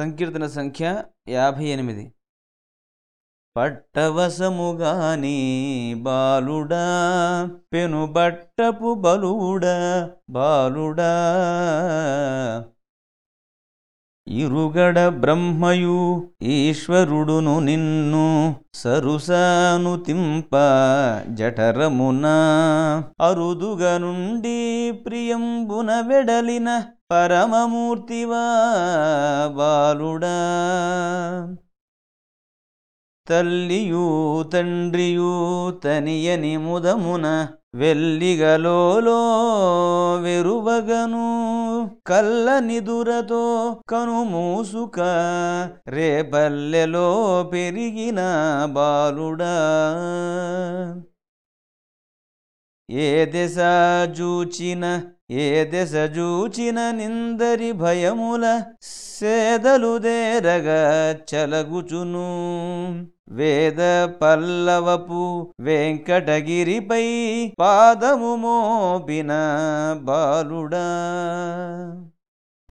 సంకీర్తన సంఖ్య యాభై ఎనిమిది పట్టవసముగాని బాలుడా పెనుబట్టపు బలుడా బాలుడా. ఇరుగడ బ్రహ్మయు ఈశ్వరుడును నిన్ను సరుసాను తింప జఠరమున. అరుదుగ నుండి ప్రియంబున వెడలిన పరమమూర్తివా బాలుడా. తల్లియూ తండ్రియూ తనియని ముదమున వెల్లిగలోలో వెరువగను. కల్ల నిదురతో కనుమూసుక రేపల్లెలో పెరిగిన బాలుడా. ఏ దశ జూచిన ఏ దశ జూచిన నిందరి భయముల సేదలు దేరగ చలగుచును. వేద పల్లవపు వెంకటగిరిపై పాదము మోపిన బాలుడా.